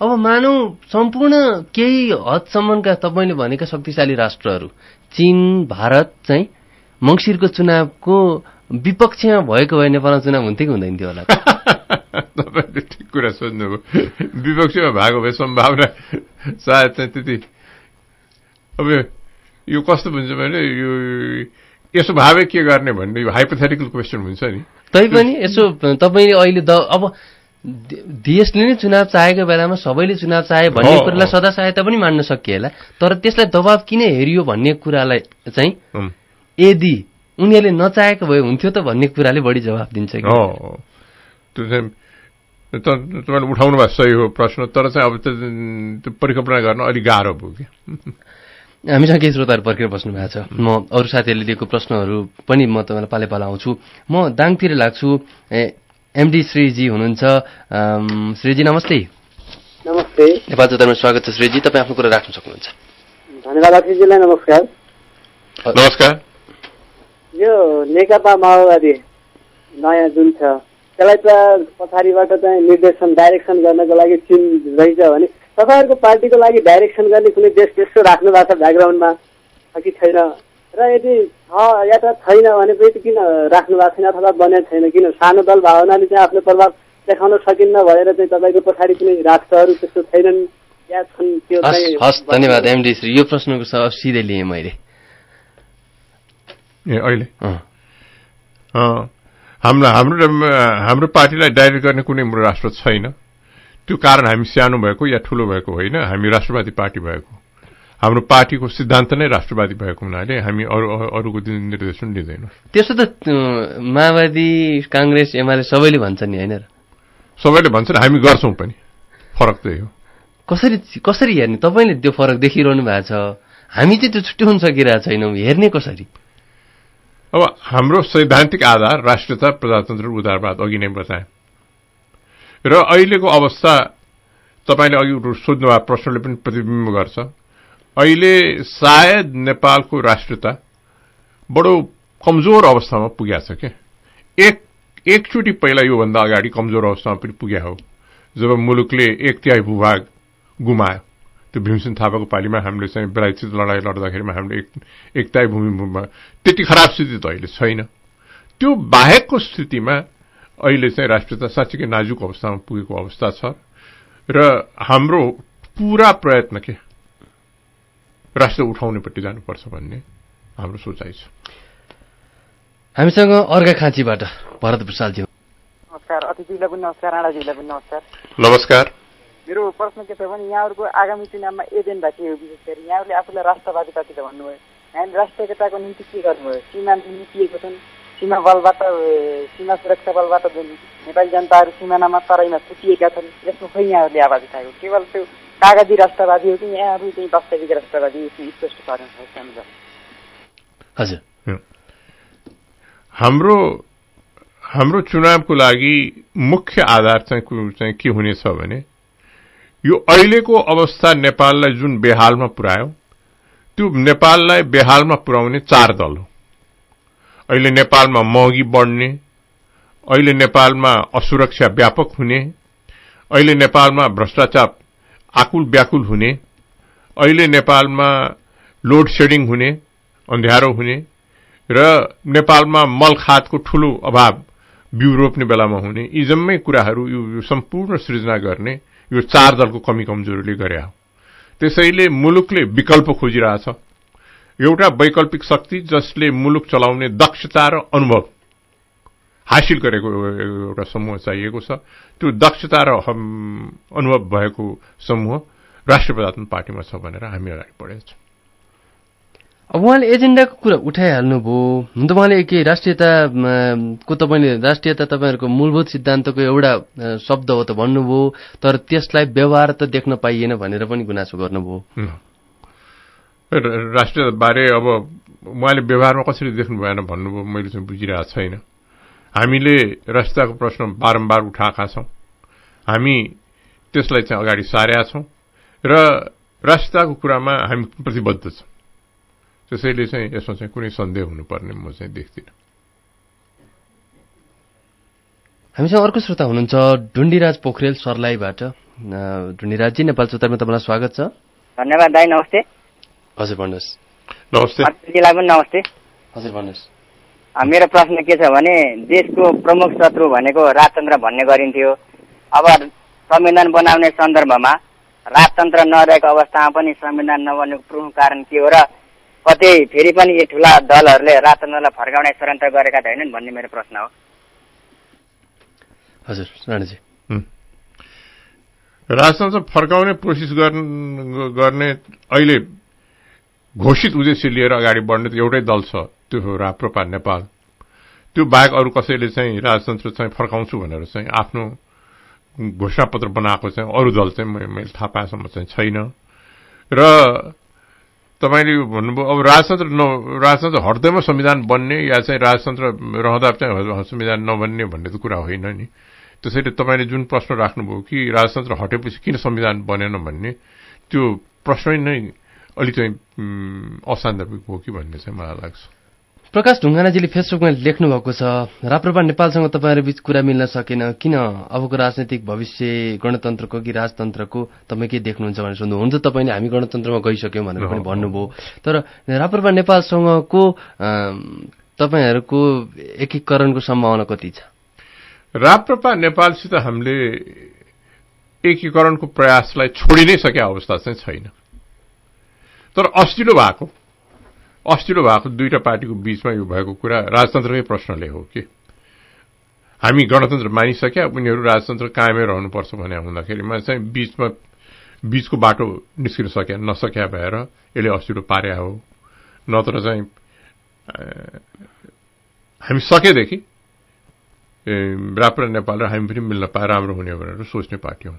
अब मानौ सम्पूर्ण केही हदसम्मका तपाईँले भनेका शक्तिशाली राष्ट्रहरू चीन भारत चाहिँ मङ्सिरको चुनावको विपक्षमा भएको भए नेपालमा चुनाव हुन्थ्यो कि हुँदैन थियो होला? तपाईँले ठिक कुरा सोध्नुभयो। विपक्षमा भएको भए सम्भावना सायद चाहिँ त्यति अब यो कस्तो हुन्छ भने यो यसो भावे के गर्ने भन्ने यो हाइपोथेटिकल क्वेसन हुन्छ नि। तैपनि यसो तपाईँले अहिले द अब देशले नै चुनाव चाहेको बेलामा सबैले चुनाव चाहे भन्ने कुरालाई सदा सहायता पनि मान्न सकिएला तर त्यसलाई दबाब किन हेरियो भन्ने कुरालाई चाहिँ यदि उनीहरूले नचाहेको भए हुन्थ्यो त भन्ने कुराले बढी जवाब दिन्छ कि? तपाईँले उठाउनु भएको सही हो प्रश्न। तर चाहिँ अब त्यो परिकल्पना गर्न अलिक गाह्रो भयो कि हामीसँग केही श्रोताहरू पर्खेर बस्नु भएको छ। म अरू साथीहरूले दिएको प्रश्नहरू पनि म तपाईँलाई पाले पाला आउँछु। म दाङतिर लाग्छु। एमडी श्रीजी हुनुहुन्छ। श्रीजी नमस्ते। नमस्ते। नेपाल चौतारमा स्वागत छ श्रीजी। तपाईँ आफ्नो कुरा राख्न सक्नुहुन्छ। धन्यवाद अतिथिजीलाई नमस्कार। नमस्कार। यो नेकपा माओवादी नयाँ जुन छ त्यसलाई त पछाडिबाट चाहिँ निर्देशन डाइरेक्सन गर्नको लागि चिन रहेछ भने तपाईँहरूको पार्टीको लागि डाइरेक्सन गर्ने कुनै देश त्यस्तो राख्नु भएको छ ब्याकग्राउन्डमा? छ कि छैन। र यदि छ या त छैन भने पनि किन राख्नु भएको छैन अथवा बनेको छैन? किन सानो दल भावनाले चाहिँ आफ्नो प्रभाव देखाउन सकिन्न भनेर चाहिँ तपाईँको पछाडि कुनै राष्ट्रहरू त्यस्तो छैनन्? या छन् त्यो हस् धन्यवाद एमडी श्री। यो प्रश्नको सिधै लिएँ मैले। ए अहिले? हाम्रो हाम्रो हाम्रो पार्टीलाई डाइरेक्ट गर्ने कुनै राष्ट्र छैन। त्यो कारण हामी सानो भएको या ठुलो भएको होइन हामी राष्ट्रवादी पार्टी भएको हाम्रो पार्टीको सिद्धान्त नै राष्ट्रवादी भएको हुनाले हामी अरू अरूको निर्देशन लिँदैनौँ त्यसो त माओवादी काङ्ग्रेस एमाले सबैले भन्छन् नि होइन सबैले भन्छन् हामी गर्छौँ पनि। फरक त्यही हो। कसरी कसरी हेर्ने? तपाईँले त्यो फरक देखिरहनु भएको छ। हामी चाहिँ त्यो छुट्याउन सकिरहेको छैनौँ। हेर्ने कसरी? अब हाम्रो सैद्धान्तिक आधार राष्ट्रियता प्रजातन्त्र उदारवाद अघि नै बताए। र अहिलेको अवस्था तपाईँले अघि सोध्नुभएको प्रश्नले पनि प्रतिबिम्ब गर्छ। अहिले सायद नेपालको राष्ट्रियता बडो कमजोर अवस्थामा पुगेको छ क्या एक एकचोटि पहिला योभन्दा अगाडि कमजोर अवस्थामा पनि पुगे हो। जब मुलुकले एक तिहाई भूभाग गुमायो त्यो भीमसेन थापाको पालिमा हामीले चाहिँ बेलायतसित लडाइँ लड्दाखेरिमा हामीले एक एक तिहाई भूमिमा त्यति खराब स्थिति त अहिले छैन। त्यो बाहेकको स्थितिमा अहिले चाहिँ राष्ट्रियता साँच्चीकै नाजुक अवस्थामा पुगेको अवस्था छ। र हाम्रो पुरा प्रयत्न के? राष्ट्र उठाउनेपट्टि जानुपर्छ भन्ने हाम्रो सोचाइ छ। हामीसँग अर्घा खाँचीबाट भरत प्रसादज्यू नमस्कार अतिथिलाई पनि नमस्कार राणाजीलाई पनि नमस्कार। नमस्कार। मेरो प्रश्न के छ भने यहाँहरूको आगामी चुनावमा एजेन्डा के हो विशेष गरी? यहाँहरूले आफूलाई राष्ट्रवादी पार्टी त भन्नुभयो। यहाँले राष्ट्रियताको निम्ति के गर्नुभयो? सीमा निस्किएको छन् सीमा बलबाट सीमा सुरक्षा बलबाट जुन नेपाली जनताहरू सिमानामा तराईमा छुटिएका छन् यसमा खोइ यहाँहरूले आवाज उठाएको केवल त्यो कागजी राष्ट्रवादी हो कि यहाँहरू चाहिँ वास्तविक राष्ट्रवादी यसमा स्पष्ट पार्न हजुर हाम्रो हाम्रो चुनावको लागि मुख्य आधार चाहिँ चाहिँ के हुनेछ भने यो अहिलेको अवस्था नेपाललाई जुन बेहालमा पुर्यायो त्यो नेपाललाई बेहालमा पुर्याउने चार दल हो अहिले नेपालमा महँगी बढ्ने अहिले नेपालमा असुरक्षा व्यापक हुने अहिले नेपालमा भ्रष्टाचार आकुल व्याकुल हुने अहिले नेपालमा लोड सेडिङ हुने अन्ध्यारो हुने र नेपालमा मल खादको ठूलो अभाव बिउ रोप्ने बेलामा हुने यी जम्मै कुराहरू यो सम्पूर्ण सृजना गर्ने यो चार दलको कमी कमजोरीले गरे हो। त्यसैले मुलुकले विकल्प खोजिरहेछ। एउटा वैकल्पिक शक्ति जसले मुलुक चलाउने दक्षता र अनुभव हासिल गरेको एउटा समूह चाहिएको छ। त्यो दक्षता र अनुभव भएको समूह राष्ट्रिय प्रजातन्त्र पार्टीमा छ भनेर हामी अगाडि बढेका छौँ। अब उहाँले एजेन्डाको कुरा उठाइहाल्नुभयो। हुन त उहाँले के राष्ट्रियताको तपाईँले राष्ट्रियता तपाईँहरूको मूलभूत सिद्धान्तको एउटा शब्द हो त भन्नुभयो तर त्यसलाई व्यवहार त देख्न पाइएन भनेर पनि गुनासो गर्नुभयो। राष्ट्रियताबारे अब उहाँले व्यवहारमा कसरी देख्नु भएन भन्नुभयो मैले चाहिँ बुझिरहेको छैन। हामीले राष्ट्रियताको प्रश्न बारम्बार उठाएका छौँ। हामी त्यसलाई चाहिँ अगाडि सारेका छौँ र राष्ट्रियताको कुरामा हामी प्रतिबद्ध छौँ। त्यसैले चाहिँ यसमा चाहिँ कुनै सन्देह हुनुपर्ने म चाहिँ देख्दिनँ। हामीसँग अर्को श्रोता हुनुहुन्छ ढुण्डीराज पोखरेल सर्लाईबाट ढुण्डीराजजी नेपाल चौतारमा तपाईँलाई स्वागत छ। धन्यवाद दाई नमस्ते। हजुर भन्नुहोस्। नमस्ते। पनि नमस्ते। हजुर भन्नुहोस्। मेरो प्रश्न के छ भने देशको प्रमुख शत्रु भनेको राजतन्त्र भन्ने गरिन्थ्यो। अब संविधान बनाउने सन्दर्भमा राजतन्त्र नरहेको अवस्थामा पनि संविधान नबनेको प्रमुख कारण के हो र कतै फेरि पनि यी ठुला दलहरूले राजतन्त्रलाई फर्काउने षड्यन्त्र गरेका छैनन् भन्ने मेरो प्रश्न हो। हजुर राणाजी। राजतन्त्र फर्काउने कोसिस गर्ने अहिले घोषित उद्देश्य लिएर अगाडि बढ्ने त एउटै दल छ। त्यो हो राप्रपा नेपाल। त्यो बाहेक अरू कसैले चाहिँ राजतन्त्र चाहिँ फर्काउँछु भनेर चाहिँ आफ्नो घोषणापत्र बनाएको चाहिँ अरू दल चाहिँ मैले थाहा पाएसम्म चाहिँ छैन। र तपाईँले भन्नुभयो अब राजतन्त्र न राजतन्त्र हट्दैमा संविधान बन्ने या चाहिँ राजतन्त्र रहँदा चाहिँ संविधान नबन्ने भन्ने त कुरा होइन नि। त्यसैले तपाईँले जुन प्रश्न राख्नुभयो कि राजतन्त्र हटेपछि किन संविधान बनेन भन्ने त्यो प्रश्नै नै अलिक चाहिँ असान्दर्भिक हो कि भन्ने चाहिँ मलाई लाग्छ। प्रकाश ढुङ्गानाजीले फेसबुकमा लेख्नु भएको छ राप्रपा नेपालसँग तपाईँहरू बिच कुरा मिल्न सकेन किन? अबको राजनैतिक भविष्य गणतन्त्रको कि राजतन्त्रको तपाईँ के देख्नुहुन्छ भनेर सोध्नु हुन्छ तपाईँले हामी गणतन्त्रमा गइसक्यौँ भनेर पनि भन्नुभयो। तर राप्रपा नेपालसँगको तपाईँहरूको एकीकरणको सम्भावना कति छ? राप्रपा नेपालसित हामीले एकीकरणको प्रयासलाई छोडि नै सके अवस्था चाहिँ छैन। तर अस्तिलो भएको अस्तिलो भएको दुईटा पार्टीको बीचमा यो भएको कुरा राजतन्त्रकै प्रश्नले हो कि? हामी गणतन्त्र मानिसक्या उनीहरू राजतन्त्र कायमै रहनुपर्छ भने हुँदाखेरिमा चाहिँ बीचमा बीचको बाटो निस्किन सक्या नसक्या भएर यसले अस्तिलो पार्या हो। नत्र चाहिँ हामी सकेदेखि राप्रा नेपाल र हामी पनि मिल्न पाए राम्रो हुने भनेर सोच्ने पार्टी हौ।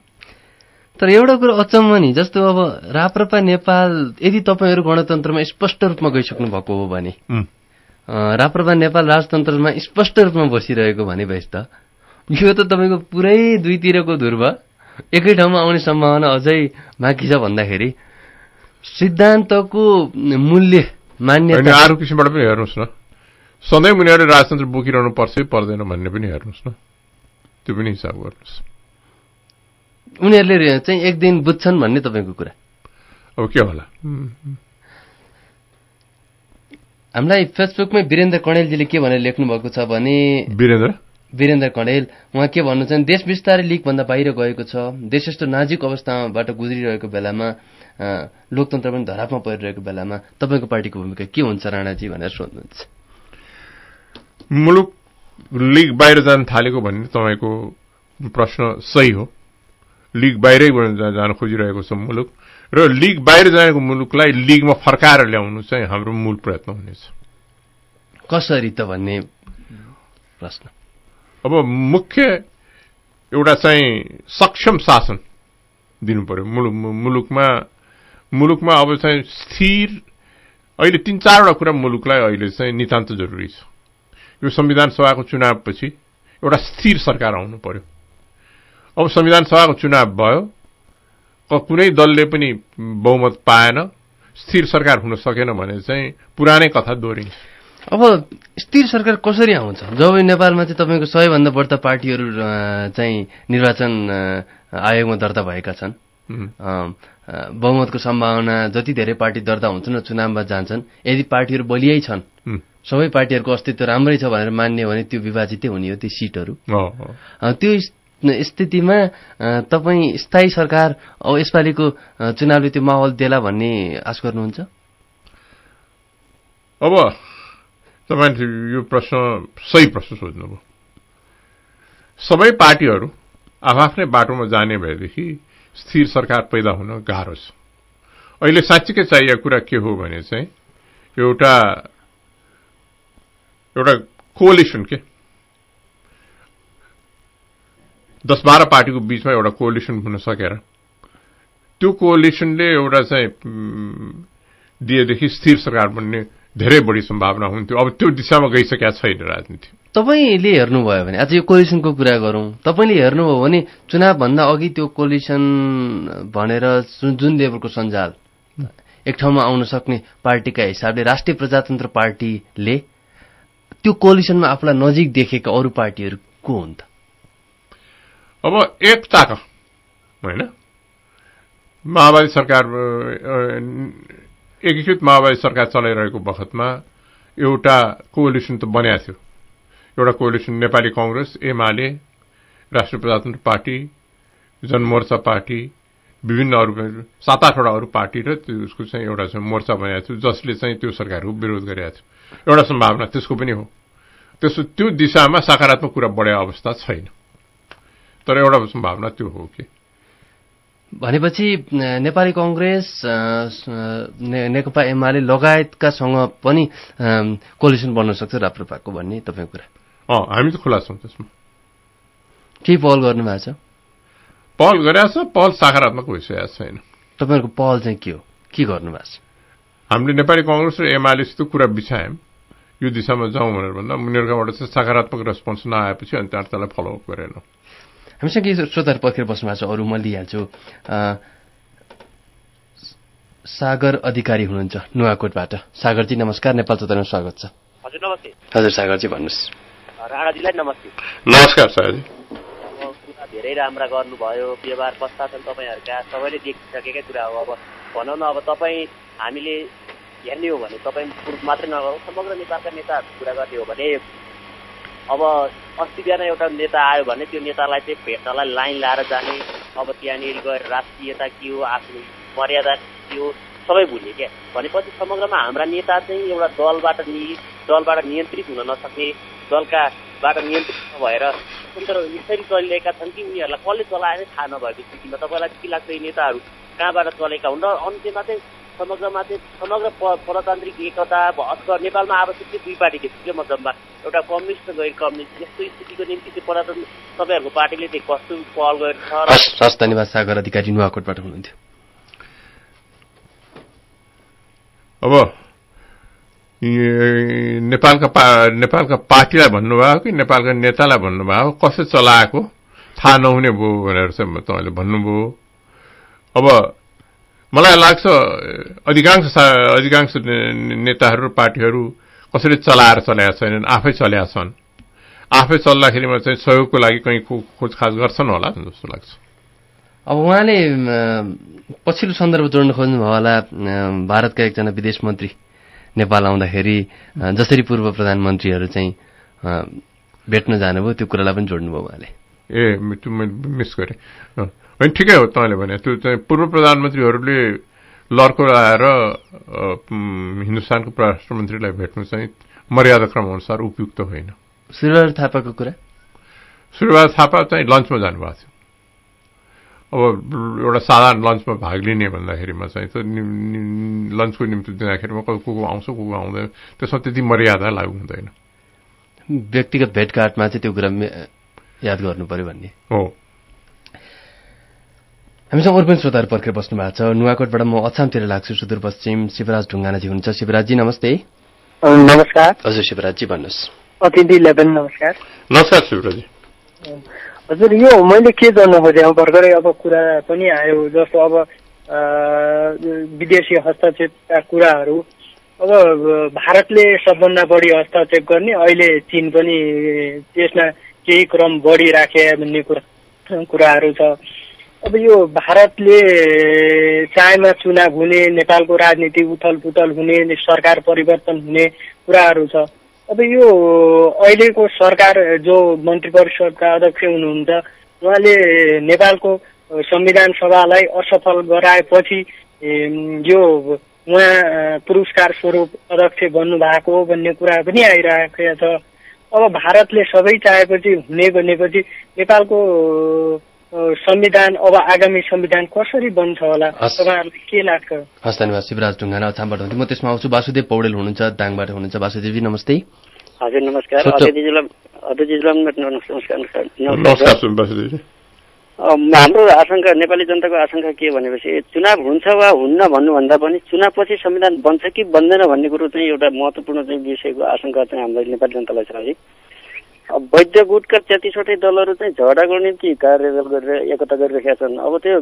तर एउटा कुरो अचम्म नि जस्तो अब राप्रपा नेपाल यदि तपाईँहरू गणतन्त्रमा स्पष्ट रूपमा गइसक्नु भएको हो भने राप्रपा नेपाल राजतन्त्रमा स्पष्ट रूपमा बसिरहेको भने भएस त यो त तपाईँको पुरै दुईतिरको ध्रुव एकै ठाउँमा आउने सम्भावना अझै बाँकी छ भन्दाखेरि सिद्धान्तको मूल्य मान्य अरू किसिमबाट पनि हेर्नुहोस् न। सधैँ उनीहरूले राजतन्त्र बोकिरहनु पर्छ पर्दैन भन्ने पनि हेर्नुहोस् न। त्यो पनि हिसाब गर्नुहोस्। उनीहरूले चाहिँ एक दिन बुझ्छन् भन्ने तपाईँको कुरा। अब के होला? हामीलाई फेसबुकमै वीरेन्द्र कणेलजीले के भनेर लेख्नु भएको छ भने वीरेन्द्र? वीरेन्द्र कणेल उहाँ के भन्नु चाहिँ देश बिस्तारै लिगभन्दा बाहिर गएको छ देश यस्तो नाजुक अवस्थाबाट गुज्रिरहेको बेलामा लोकतन्त्र पनि धरापमा परिरहेको बेलामा तपाईँको पार्टीको भूमिका के हुन्छ राणाजी भनेर सोध्नुहुन्छ। मुलुक लिग बाहिर जान थालेको भन्ने तपाईँको प्रश्न सही हो। लिग बाहिरै जान खोजिरहेको छ मुलुक। र लिग बाहिर जानेको मुलुकलाई लिगमा फर्काएर ल्याउनु चाहिँ हाम्रो मूल प्रयत्न हुनेछ। कसरी त भन्ने प्रश्न? अब मुख्य एउटा चाहिँ सक्षम शासन दिनु पर्यो मुलुक मुलुकमा। मुलुकमा अब चाहिँ स्थिर अहिले तिन चारवटा कुरा मुलुकलाई अहिले चाहिँ नितान्त जरुरी छ। यो संविधान सभाको चुनावपछि एउटा स्थिर सरकार आउनु पर्यो अब संविधान सभाको चुनाव भयो। कुनै दलले पनि बहुमत पाएन। स्थिर सरकार हुन सकेन भने चाहिँ पुरानै कथा दोहोरिन्छ। अब स्थिर सरकार कसरी आउँछ? जब नेपालमा चाहिँ तपाईँको सयभन्दा बढ्ता पार्टीहरू चाहिँ निर्वाचन आयोगमा दर्ता भएका छन् बहुमतको सम्भावना जति धेरै पार्टी दर्ता हुन्छन् र चुनावमा जान्छन् यदि पार्टीहरू बलियै छन् सबै पार्टीहरूको अस्तित्व राम्रै छ भनेर मान्ने भने त्यो विभाजितै हुने हो ती सिटहरू। त्यो स्थितिमा तपाईँ स्थायी सरकार यसपालिको चुनावले त्यो माहौल देला भन्ने आश गर्नुहुन्छ? अब तपाईँले यो प्रश्न सही प्रश्न सोध्नुभयो। सबै पार्टीहरू आफ्नै बाटोमा जाने भएदेखि स्थिर सरकार पैदा हुन गाह्रो छ। अहिले साँच्चीकै चाहिएको कुरा के हो भने चाहिँ एउटा एउटा कोलिसन के? दस बाह्र पार्टीको बिचमा एउटा कोलिसन हुन सकेर। त्यो कोलिसनले एउटा चाहिँ दिएदेखि स्थिर सरकार बन्ने धेरै बढी सम्भावना हुन्थ्यो। अब त्यो दिशामा गइसकेका छैन राजनीति। तपाईँले हेर्नुभयो भने आज यो कोलिसनको कुरा गरौँ। तपाईँले हेर्नुभयो भने चुनावभन्दा अघि त्यो कोलिसन भनेर जुन लेभलको सञ्जाल एक ठाउँमा आउन सक्ने पार्टीका हिसाबले राष्ट्रिय प्रजातन्त्र पार्टीले त्यो कोलिसनमा आफूलाई नजिक देखेका अरू पार्टीहरू को हुन् त? अब एकताका होइन? माओवादी सरकार एकीकृत माओवादी सरकार चलाइरहेको बखतमा एउटा कोलिसन त बन्या थियो। एउटा कोलिसन नेपाली कङ्ग्रेस एमाले राष्ट्रिय प्रजातन्त्र पार्टी जनमोर्चा पार्टी विभिन्न अरू सात आठवटा अरू पार्टी र त्यसको चाहिँ एउटा चाहिँ मोर्चा बनाएको थियो जसले चाहिँ त्यो सरकारको विरोध गरेको थियो। एउटा सम्भावना त्यसको पनि हो। त्यसो त्यो दिशामा सकारात्मक कुरा बढ्या अवस्था छैन। तर एउटा सम्भावना त्यो हो कि? भनेपछि नेपाली कङ्ग्रेस नेकपा एमाले लगायतकासँग पनि कोलिसन बन्न सक्छ राप्रपाको भन्ने तपाईँको कुरा। अँ हामी त खुला छौँ त्यसमा। केही पहल गर्नु भएको छ? पहल गरेका छ पहल सकारात्मक भइसकेको छैन तपाईँहरूको पहल चाहिँ के हो? के गर्नु भएको छ? हामीले नेपाली कङ्ग्रेस र एमालेसित कुरा बिछायौँ। यो दिशामा जाउँ भनेर भन्दा उनीहरूकोबाट चाहिँ सकारात्मक रेस्पोन्स नआएपछि अनि त्यहाँ त्यसलाई फलोअप गरेनौँ। हामीसँग केही श्रोताहरू पर्खेर बस्नु भएको छ अरू म लिइहाल्छु। सागर अधिकारी हुनुहुन्छ नुवाकोटबाट। सागरजी नमस्कार नेपाल चौतारीमा स्वागत छ। हजुर नमस्ते। हजुर सागरजी भन्नुहोस्। राणाजीलाई नमस्ते। नमस्कार सागरजी। कुरा धेरै राम्रा गर्नुभयो व्यवहार कस्ता छन् तपाईँहरूका सबैले देखिसकेकै कुरा हो। अब भनौँ न अब तपाईँ हामीले हेर्ने हो भने तपाईँ पुरुष मात्रै नगरौँ समग्र नेपालका नेताहरूको कुरा गर्ने हो भने अब अस्ति बिहान एउटा नेता आयो भने त्यो नेतालाई चाहिँ भेट्नलाई लाइन लाएर जाने अब त्यहाँनिर गएर राष्ट्रियता के हो आफ्नो मर्यादा के हो सबै भुल्ने क्या। भनेपछि समग्रमा हाम्रा नेता चाहिँ एउटा दलबाट नि दलबाट नियन्त्रित हुन नसक्ने दलकाबाट नियन्त्रित नभएर स्वतन्त्र यसरी चलिरहेका छन् कि उनीहरूलाई कसले चलाएर थाहा नभएको स्थितिमा तपाईँलाई के लाग्छ यी नेताहरू? कहाँबाट चलेका हुन्? र अन्त्यमा चाहिँ समग्रमा चाहिँ समग्र प्रजातान्त्रिक एकता अथवा नेपालमा आवश्यक चाहिँ दुई पार्टी देखियो क्या मजम्मा एउटा कम्युनिस्ट र गैर कम्युनिस्ट। यस्तो स्थितिको निम्ति चाहिँ प्रजातन्त्र तपाईँहरूको पार्टीले चाहिँ कस्तो पहल गरेको छ हस् धन्यवाद सागर अधिकारी। नुवाकोटबाट हुनुहुन्थ्यो। अब नेपालका पा नेपालका पार्टीलाई भन्नुभयो कि नेपालका नेतालाई भन्नुभयो कसै चलाएको? थाहा नहुने भयो भनेर चाहिँ तपाईँले भन्नुभयो। अब मलाई लाग्छ अधिकांश अधिकांश नेताहरू पार्टीहरू कसरी चलाएर चलेका छैनन् आफै चलेका छन्। आफै चल्दाखेरिमा चाहिँ सहयोगको लागि कहीँ खोजखाज गर्छन् होला जस्तो लाग्छ। अब उहाँले पछिल्लो सन्दर्भ जोड्न खोज्नुभयो होला भारतका एकजना विदेश मन्त्री नेपाल आउँदाखेरि जसरी पूर्व प्रधानमन्त्रीहरू चाहिँ भेट्न जानुभयो त्यो कुरालाई पनि जोड्नुभयो उहाँले। ए मिस गरेँ। होइन ठिकै हो तपाईँले भने। त्यो चाहिँ पूर्व प्रधानमन्त्रीहरूले लर्को आएर हिन्दुस्तानको परराष्ट्र मन्त्रीलाई भेट्नु चाहिँ मर्यादा क्रम अनुसार उपयुक्त होइन। सूर्यबहादुर थापाको कुरा? सूर्यबहादुर थापा चाहिँ लन्चमा जानुभएको थियो। अब एउटा साधारण लन्चमा भाग लिने भन्दाखेरिमा चाहिँ त लन्चको निम्ति दिँदाखेरिमा को को आउँछ को को आउँदैन त्यसमा त्यति मर्यादा लागु हुँदैन। व्यक्तिगत भेटघाटमा चाहिँ त्यो कुरा याद गर्नु पर्यो भन्ने। हो। हामीसँग अरू पनि श्रोताहरू पर्खेर बस्नु भएको छ। नुवाकोटबाट म अछामतिर लाग्छु सुदूरपश्चिम। शिवराज ढुङ्गानाजी हुनुहुन्छ। शिवराजजी नमस्ते। नमस्कार। हजुर शिवराजजी भन्नुहोस्। अतिथिलाई पनि नमस्कार। नमस्कार शिवराजी हजुर यो मैले के जान्नु खोजेँ? भर्खरै अब कुरा पनि आयो जस्तो अब विदेशी हस्तक्षेपका कुराहरू। अब भारतले सबभन्दा बढी हस्तक्षेप गर्ने अहिले चिन पनि त्यसमा केही क्रम बढिराखे भन्ने कुरा कुराहरू छ। अब यो भारतले चाहेमा चुनाव हुने नेपालको राजनीति उथल पुथल हुने सरकार परिवर्तन हुने कुराहरू छ। अब यो अहिलेको सरकार जो मन्त्री परिषदका अध्यक्ष हुनुहुन्छ उहाँले नेपालको संविधान सभालाई असफल गराएपछि यो उहाँ पुरस्कार स्वरूप अध्यक्ष बन्नु भएको भन्ने कुरा पनि आइरहेको छ। अब भारतले सबै चाहेपछि हुने भनेपछि नेपालको संविधान अब आगामी संविधान कसरी बन्छ होला? तपाईँहरूलाई के लाग्छ? हस् धन्यवाद शिवराज ढुङ्गाना अछामबाट हुन्थ्यो म त्यसमा आउँछु। वासुदेव पौडेल हुनुहुन्छ दाङबाट हुनुहुन्छ। वासुदेवजी नमस्ते। हजुर नमस्कार। नमस्कार हाम्रो आशंका नेपाली जनताको आशंका के भनेपछि चुनाव हुन्छ वा हुन्न भन्नुभन्दा पनि चुनावपछि संविधान बन्छ कि बन्दैन भन्ने कुरो चाहिँ एउटा महत्त्वपूर्ण चाहिँ विषयको आशंका चाहिँ हाम्रो नेपाली जनतालाई छ है। वैद्य गुटका तेत्तिसवटै दलहरू चाहिँ झगडाको निम्ति कार्य गरेर एकता गरिरहेका छन्? अब त्यो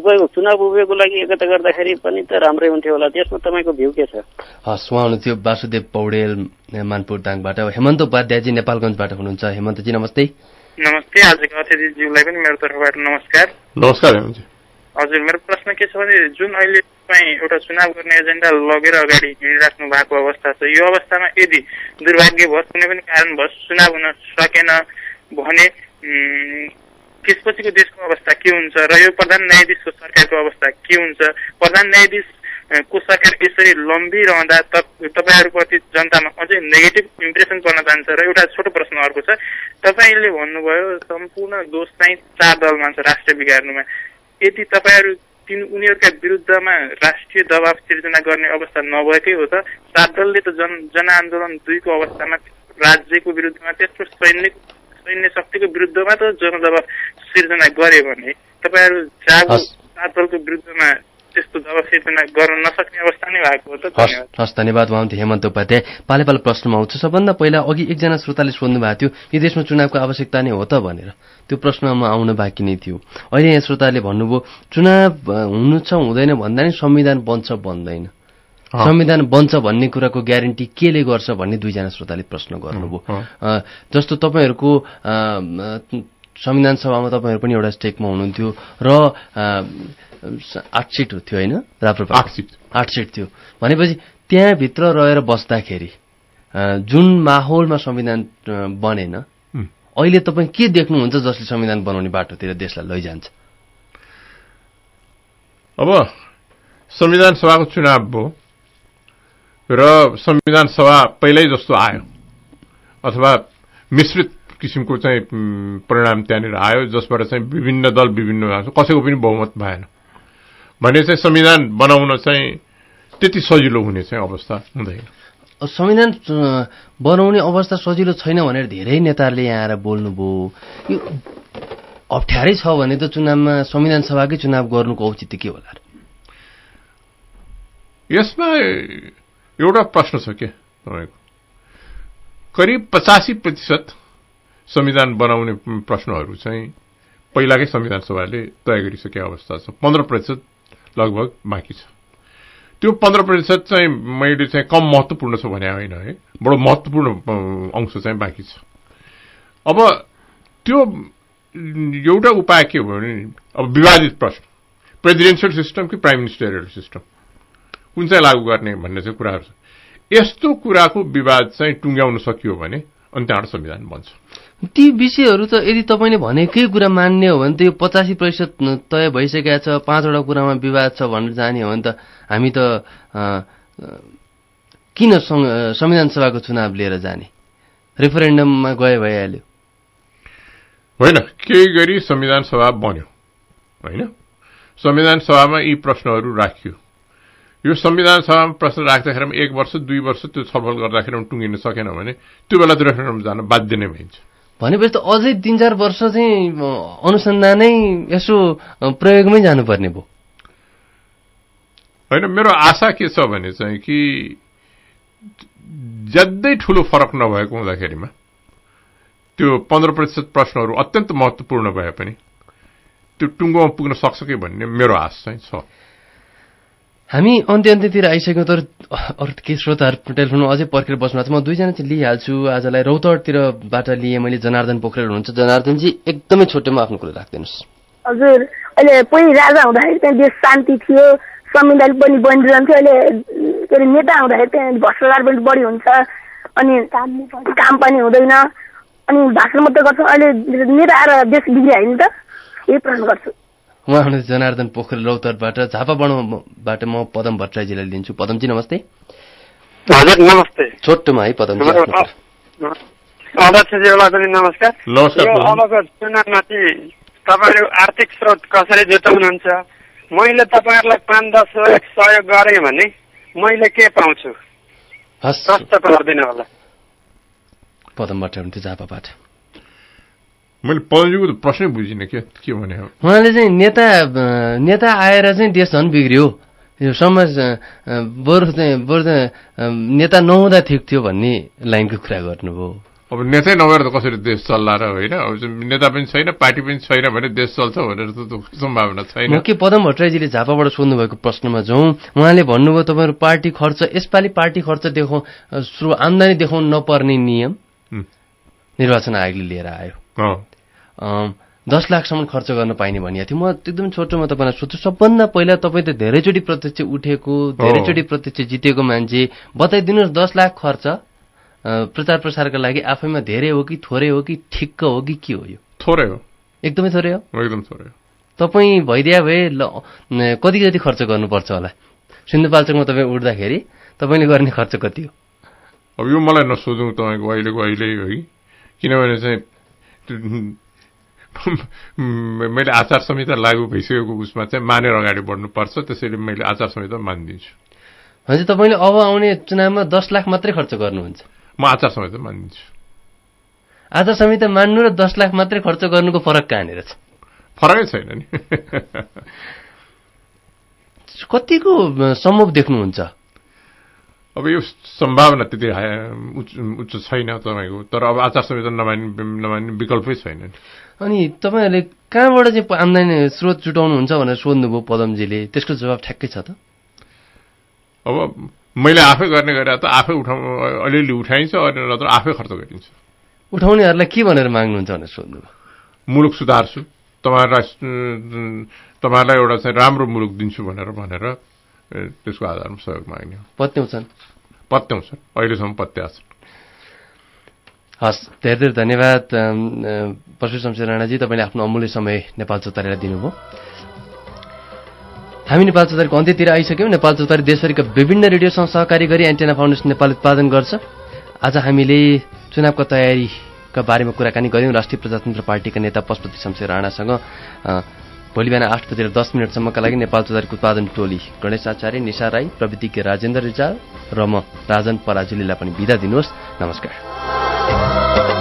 उपयोग चुनाव उपयोगको लागि एकता गर्दाखेरि पनि त राम्रै हुन्थ्यो होला। त्यसमा तपाईँको भ्यू के छ? हस् उहाँ हुनुहुन्थ्यो वासुदेव पौडेल मानपुर दाङबाट। हेमन्त उपाध्यायजी नेपालगञ्जबाट हुनुहुन्छ। हेमन्तजी नमस्ते। नमस्ते आजको अतिथिज्यूलाई पनि मेरो तर्फबाट नमस्कार। नमस्कार हेमन्तजी। हजुर मेरो प्रश्न के छ भने जुन अहिले तपाईँ एउटा चुनाव गर्ने एजेन्डा लगेर अगाडि हिँडिराख्नु भएको अवस्था छ यो अवस्थामा यदि दुर्भाग्यवश कुनै पनि कारणवश चुनाव हुन सकेन भने त्यसपछिको देशको अवस्था के हुन्छ र यो प्रधान न्यायाधीशको सरकारको अवस्था के हुन्छ? प्रधान न्यायाधीश अ, को सरकार यसरी लम्बिरहँदा तप- तपाईँहरूप्रति जनतामा अझै नेगेटिभ इम्प्रेसन पर्न जान्छ? र एउटा छोटो प्रश्न अर्को छ तपाईँले भन्नुभयो सम्पूर्ण दोष चाहिँ चार दलमा छ राष्ट्र बिगार्नुमा। यदि तपाईँहरू तिन उनीहरूका विरुद्धमा राष्ट्रिय दबाव सिर्जना गर्ने अवस्था नभएकै हो त चार दलले त जन जनआन्दोलन दुईको अवस्थामा राज्यको विरुद्धमा त्यत्रो सैनिक सैन्य शक्तिको विरुद्धमा त जनदबाव सिर्जना गरे भने तपाईँहरू जागो चार दलको विरुद्धमा त्यस्तो गर्न नसक्ने अवस्था नै भएको हो त हस् धन्यवाद हस् धन्यवाद उहाँको हेमन्त उपाध्याय। पाले पालो प्रश्नमा आउँछु सबभन्दा पहिला अघि एकजना श्रोताले सोध्नु भएको थियो यो देशमा चुनावको आवश्यकता नै हो त? भनेर। त्यो प्रश्नमा आउन बाँकी नै थियो। अहिले यहाँ श्रोताले भन्नुभयो चुनाव हुनु छ हुँदैन भन्दा नि संविधान बन्छ बन्दैन। संविधान बन्छ भन्ने कुराको ग्यारेन्टी केले गर्छ? भन्ने दुईजना श्रोताले प्रश्न गर्नुभयो। जस्तो तपाईँहरूको संविधान सभामा तपाईँहरू पनि एउटा स्टेकमा हुनुहुन्थ्यो र आठ सिट थियो होइन? राप्रपा आठ सिट। आठ सिट थियो। भनेपछि त्यहाँभित्र रहेर बस्दाखेरि जुन माहौलमा संविधान बनेन। अहिले तपाईँ के देख्नुहुन्छ जसले संविधान बनाउने बाटोतिर देशलाई लैजान्छ? अब संविधान सभाको चुनाव भयो र संविधान सभा पहिल्यै जस्तो आयो। अथवा मिश्रित किसिमको चाहिँ परिणाम त्यहाँनिर आयो जसबाट चाहिँ विभिन्न दल विभिन्न। कसैको पनि बहुमत भएन। भने चाहिँ संविधान बनाउन चाहिँ त्यति सजिलो हुने चाहिँ अवस्था हुँदैन। संविधान बनाउने अवस्था सजिलो छैन भनेर धेरै नेताहरूले यहाँ आएर बोल्नुभयो। यो अप्ठ्यारै छ भने त चुनावमा संविधान सभाकै चुनाव गर्नुको औचित्य के होला? यसमा एउटा प्रश्न छ के तपाईँको? करिब पचासी प्रतिशत संविधान बनाउने प्रश्नहरू चाहिँ पहिलाकै संविधान सभाले तय गरिसकेको अवस्था छ। पन्ध्र प्रतिशत लगभग बाँकी छ। त्यो पन्ध्र प्रतिशत चाहिँ मैले चाहिँ कम महत्त्वपूर्ण छ भने होइन है बडो महत्त्वपूर्ण अंश चाहिँ बाँकी छ। अब त्यो एउटा उपाय के भयो भने अब विवादित प्रश्न। प्रेसिडेन्सियल सिस्टम कि प्राइम मिनिस्टरियल सिस्टम? कुन चाहिँ लागू गर्ने भन्ने चाहिँ कुराहरू छ। यस्तो कुराको विवाद चाहिँ टुङ्ग्याउन सकियो भने अनि त्यहाँबाट संविधान बन्छ। ती विषयहरू त यदि तपाईँले भनेकै कुरा मान्ने हो भने त यो पचासी प्रतिशत तय भइसकेका छ पाँचवटा कुरामा विवाद छ भनेर जाने हो भने त हामी त किन संविधान सभाको चुनाव लिएर जाने? रेफरेन्डममा गए भइहाल्यो। होइन केही गरी संविधान सभा बन्यो होइन? संविधान सभामा यी प्रश्नहरू राखियो। यो संविधान सभामा प्रश्न राख्दाखेरि एक वर्ष दुई वर्ष त्यो छलफल गर्दाखेरि टुङ्गिन सकेन भने त्यो बेला त्यो रेफरेन्डम जान बाध्य नै भइन्छ। भनेपछि त अझै तिन चार वर्ष चाहिँ अनुसन्धानै यसो प्रयोगमै जानुपर्ने भयो। होइन मेरो आशा के छ भने चाहिँ कि ज्यादै ठुलो फरक नभएको हुँदाखेरिमा त्यो पन्ध्र प्रतिशत प्रश्नहरू अत्यन्त महत्त्वपूर्ण भए पनि त्यो टुङ्गोमा पुग्न सक्छ कि भन्ने मेरो आश चाहिँ छ। हामी अन्त्य अन्त्यतिर आइसक्यौँ तर अरू केही श्रोताहरू टेलिफोनमा अझै पर्खेर बस्नु छ। म दुईजना चाहिँ लिइहाल्छु। आजलाई रौतहटतिरबाट लिएँ मैले जनार्दन पोखरेल हुनुहुन्छ। जनार्दनजी एकदमै छोटोमा आफ्नो कुरा राखिदिनुहोस्। हजुर अहिले पहिला राजा हुँदाखेरि त्यहाँ देश शान्ति थियो संविधान पनि बनिरहन्थ्यो। अहिले के अरे नेता हुँदाखेरि त्यहाँ भ्रष्टाचार पनि बढी हुन्छ। अनि काम पनि हुँदैन। अनि भाषण मात्रै गर्छ। अहिले नेता आएर देश बिग्रियो होइन त यही प्रश्न गर्छु। उहाँ हुनुहुन्छ जनार्दन पोखरेल रौतहटबाट झापा बडोबाट म पदम भट्टराईजीलाई लिन्छु। पदमजी नमस्ते। हजुर नमस्ते। छोटोमा है पदमजी। अध्यक्षज्यूलाई पनि नमस्कार। अबको तपाईँहरू आर्थिक स्रोत कसरी जुटाउनुहुन्छ मैले तपाईँहरूलाई पाँच दस लाख सहयोग गरेँ भने मैले के पाउँछु? हस्। गरिदिनु होला। पदम भट्टराई हुनुहुन्थ्यो झापाबाट। मैले पदमजीको त प्रश्नै बुझिनँ के के भने हो? उहाँले चाहिँ नेता नेता आएर चाहिँ देश झन् बिग्रियो। यो समाज बरु चाहिँ बरु चाहिँ नेता नहुँदा ठिक थियो भन्ने लाइनको कुरा गर्नुभयो। अब नेतै नभएर त कसरी देश चल्ला र होइन? अब नेता पनि छैन पार्टी पनि छैन भने देश चल्छ भनेर त सम्भावना छैन। के पदम भट्टराईजीले झापाबाट सोध्नु भएको प्रश्नमा जाउँ उहाँले भन्नुभयो तपाईँहरू पार्टी खर्च यसपालि पार्टी खर्च देखाउ स्रो आम्दानी देखाउनु नपर्ने नियम। निर्वाचन आयोगले लिएर आयो। दस लाखसम्म खर्च गर्न पाइने भनिएको थियो। म एकदम छोटोमा तपाईँलाई सोध्छु। सबभन्दा पहिला तपाईँ त धेरैचोटि प्रत्यक्ष उठेको धेरैचोटि प्रत्यक्ष जितेको मान्छे। बताइदिनुहोस् दस लाख खर्च प्रचार प्रसारका लागि आफैमा धेरै हो कि थोरै हो कि ठिक्क हो कि के हो यो? थोरै हो। एकदमै थोरै हो? एकदम थोरै हो। तपाईँ भइदिया भए ल कति कति खर्च गर्नुपर्छ होला? सिन्धुपाल्चोकमा तपाईँ उठ्दाखेरि तपाईँले गर्ने खर्च कति हो? अब यो मलाई नसोधौँ तपाईँको अहिलेको अहिले है। किनभने चाहिँ मैले आचार संहिता लागू भइसकेको उसमा चाहिँ मानेर अगाडि बढ्नुपर्छ त्यसैले मैले आचार संहिता मानिदिन्छु। हजुर तपाईँले अब आउने चुनावमा दस लाख मात्रै खर्च गर्नुहुन्छ। म आचार संहिता मानिदिन्छु। आचार संहिता मान्नु र दस लाख मात्रै खर्च गर्नुको फरक कहाँनिर छ? फरकै छैन नि। कतिको सम्भव देख्नुहुन्छ? अब यो सम्भावना त्यति उच्च छैन तपाईँको तर अब आचार संहिता नमानि नमान्ने विकल्पै छैन अनि तपाईँहरूले कहाँबाट चाहिँ आम्दानी स्रोत जुटाउनुहुन्छ भनेर सोध्नुभयो पदमजीले? त्यसको जवाब ठ्याक्कै छ त। अब मैले आफै गर्ने गरेर त आफै उठाउ अलिअलि उठाइन्छ अनि नत्र आफै खर्च गरिन्छ उठाउनेहरूलाई के भनेर माग्नुहुन्छ भनेर सोध्नुभयो? मुलुक सुधार्छु। तपाईँहरूलाई तपाईँहरूलाई एउटा चाहिँ राम्रो मुलुक दिन्छु भनेर भनेर त्यसको आधारमा सहयोग माग्ने हो। पत्याउँछन्। पत्याउँछन्। अहिलेसम्म पत्याछन् हस् धेरै धेरै धन्यवाद परशु शमशेर राणाजी तपाईँले आफ्नो अमूल्य समय नेपाल चौतारीलाई दिनुभयो हामी नेपाल चौतारीको अन्त्यतिर आइसक्यौँ नेपाल चौतारी देशभरिका विभिन्न रेडियोसँग सहकारी गरी एन्टेना फाउन्डेसन नेपाल उत्पादन गर्छ आज हामीले चुनावको तयारीका बारेमा कुराकानी गऱ्यौँ राष्ट्रिय प्रजातन्त्र पार्टीका नेता पशुपति शमशेर राणासँग भोलि बिहान आठ बजेर दस मिनटसम्मका लागि नेपाल चौतारीको उत्पादन टोली गणेश आचार्य निशा राई प्रविधिज्ञ राजेन्द्र रिजाल र म राजन पराजुलीलाई पनि बिदा दिनुहोस् नमस्कार रेडियो